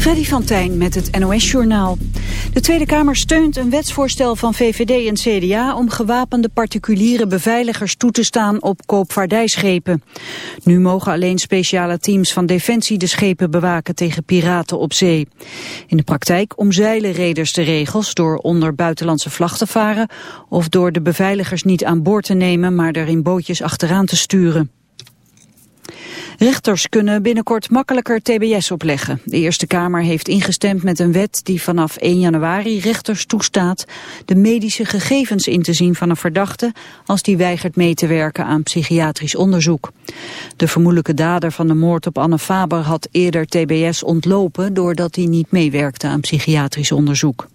Freddy van Tijn met het NOS-journaal. De Tweede Kamer steunt een wetsvoorstel van VVD en CDA... om gewapende particuliere beveiligers toe te staan op koopvaardijschepen. Nu mogen alleen speciale teams van Defensie de schepen bewaken... tegen piraten op zee. In de praktijk omzeilen reders de regels... door onder buitenlandse vlag te varen... of door de beveiligers niet aan boord te nemen... maar er in bootjes achteraan te sturen. Rechters kunnen binnenkort makkelijker tbs opleggen. De Eerste Kamer heeft ingestemd met een wet die vanaf 1 januari rechters toestaat de medische gegevens in te zien van een verdachte als die weigert mee te werken aan psychiatrisch onderzoek. De vermoedelijke dader van de moord op Anne Faber had eerder tbs ontlopen doordat hij niet meewerkte aan psychiatrisch onderzoek.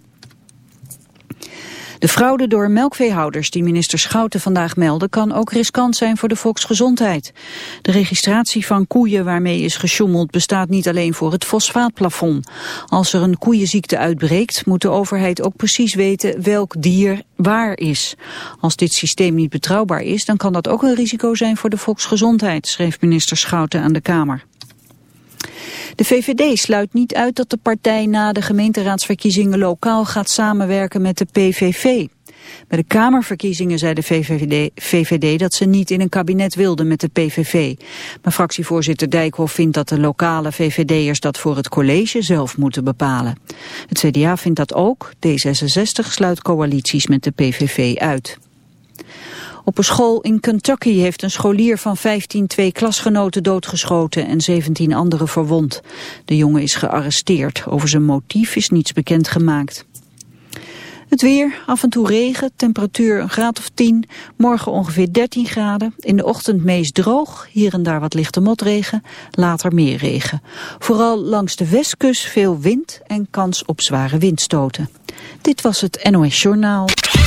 De fraude door melkveehouders die minister Schouten vandaag meldde... kan ook riskant zijn voor de volksgezondheid. De registratie van koeien waarmee is gesjoemeld... bestaat niet alleen voor het fosfaatplafond. Als er een koeienziekte uitbreekt... moet de overheid ook precies weten welk dier waar is. Als dit systeem niet betrouwbaar is... dan kan dat ook een risico zijn voor de volksgezondheid... schreef minister Schouten aan de Kamer. De VVD sluit niet uit dat de partij na de gemeenteraadsverkiezingen lokaal gaat samenwerken met de PVV. Bij de Kamerverkiezingen zei de VVD, dat ze niet in een kabinet wilden met de PVV. Maar fractievoorzitter Dijkhoff vindt dat de lokale VVD'ers dat voor het college zelf moeten bepalen. Het CDA vindt dat ook. D66 sluit coalities met de PVV uit. Op een school in Kentucky heeft een scholier van 15 twee klasgenoten doodgeschoten en 17 anderen verwond. De jongen is gearresteerd. Over zijn motief is niets bekend gemaakt. Het weer, af en toe regen, temperatuur een graad of 10, morgen ongeveer 13 graden. In de ochtend meest droog, hier en daar wat lichte motregen, later meer regen. Vooral langs de westkust veel wind en kans op zware windstoten. Dit was het NOS Journaal.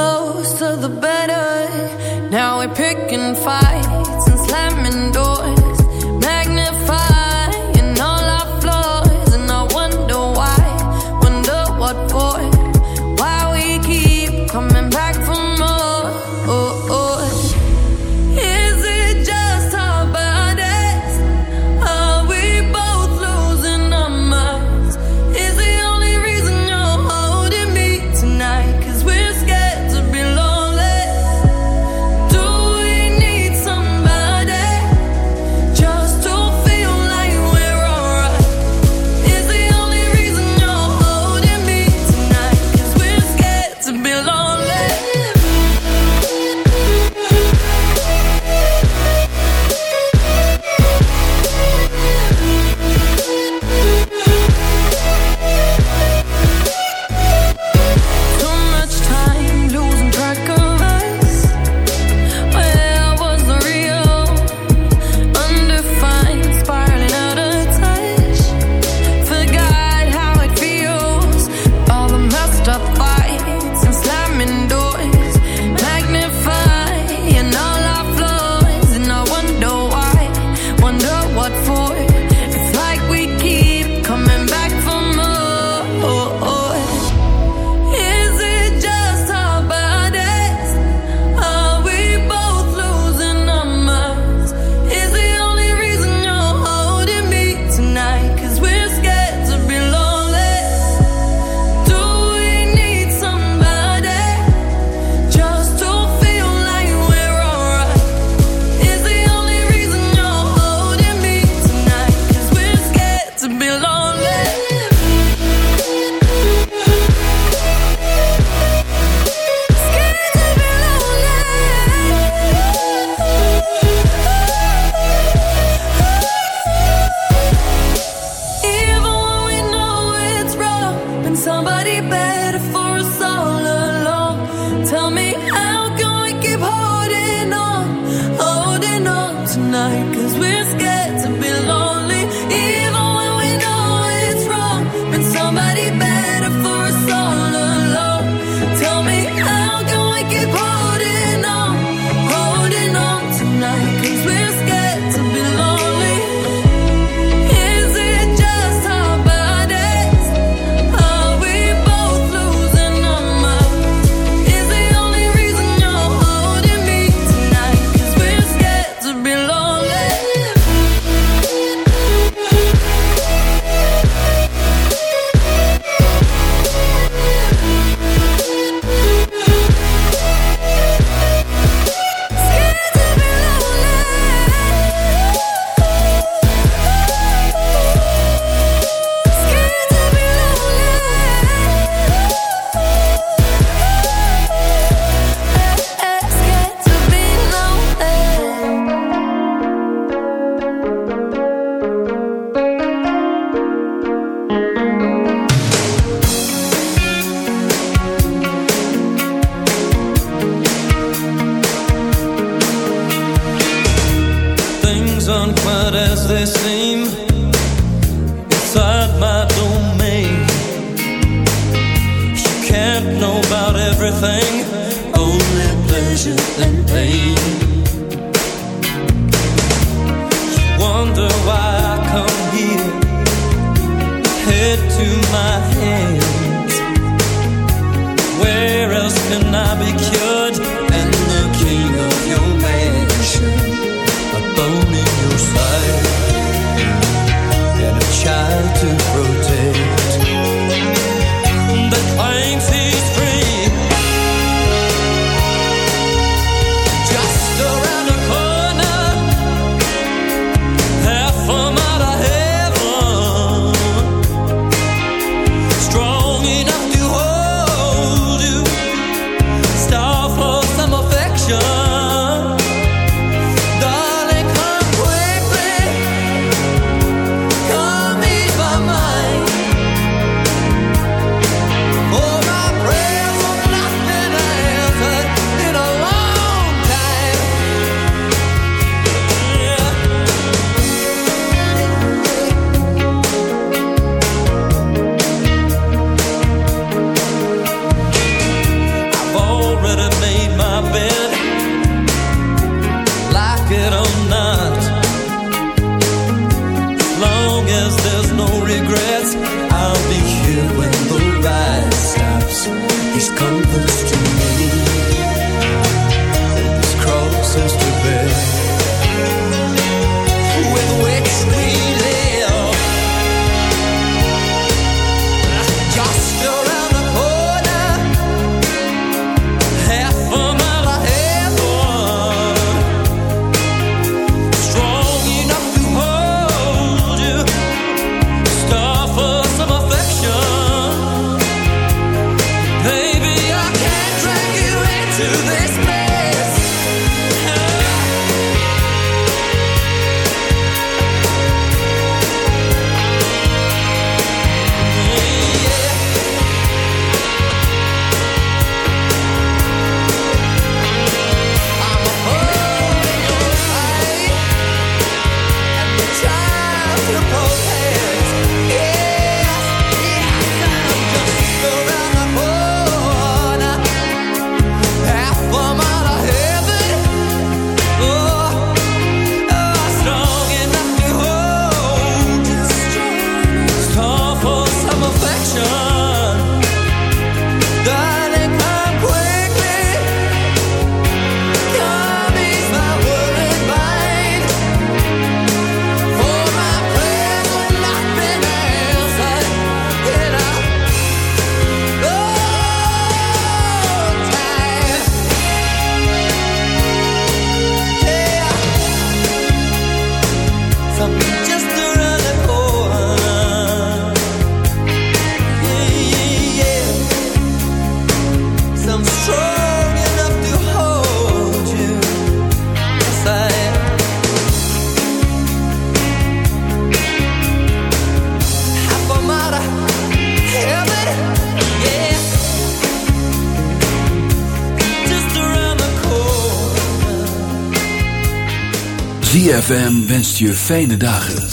most of the better. Now we're picking fights and slamming doors. ZFM wenst je fijne dagen.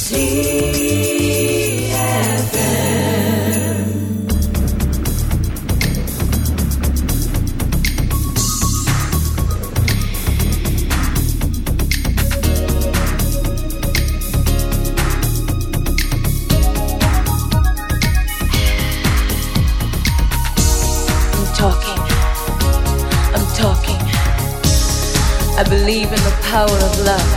I believe in the power of love.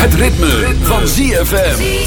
Het ritme, van ZFM.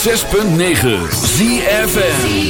106.9 ZFN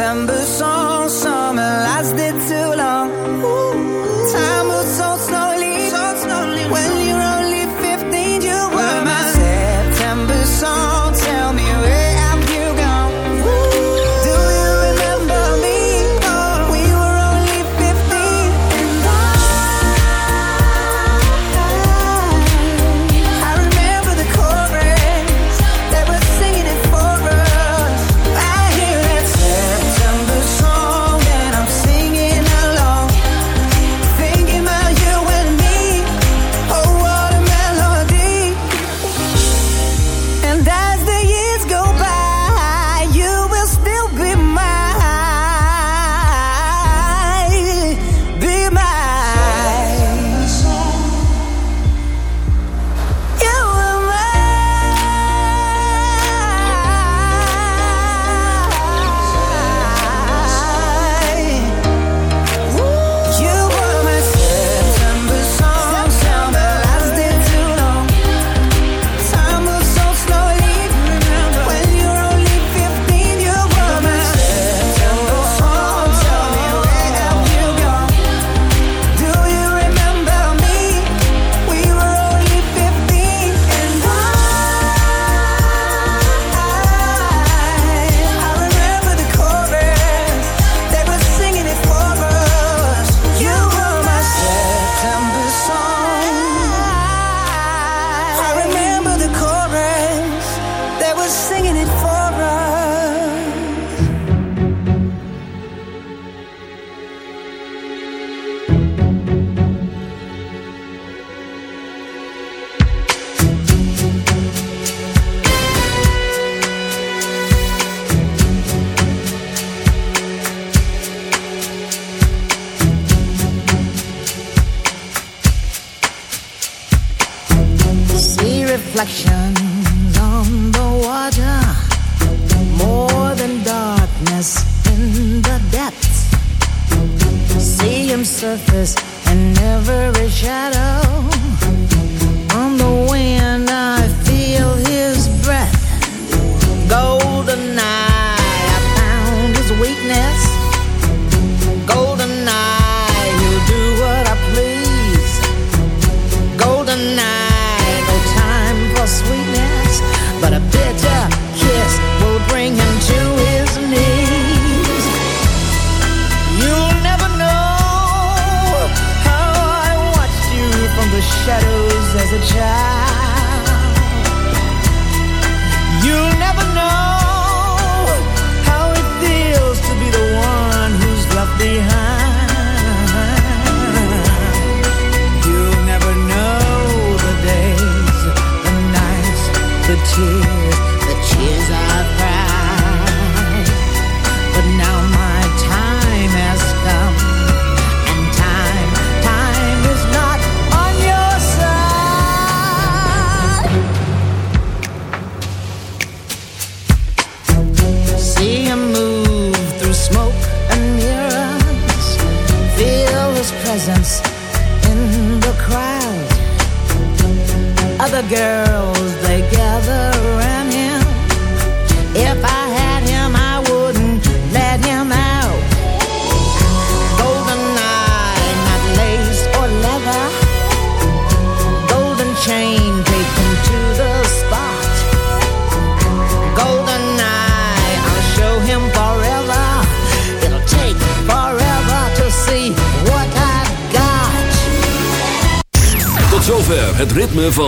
December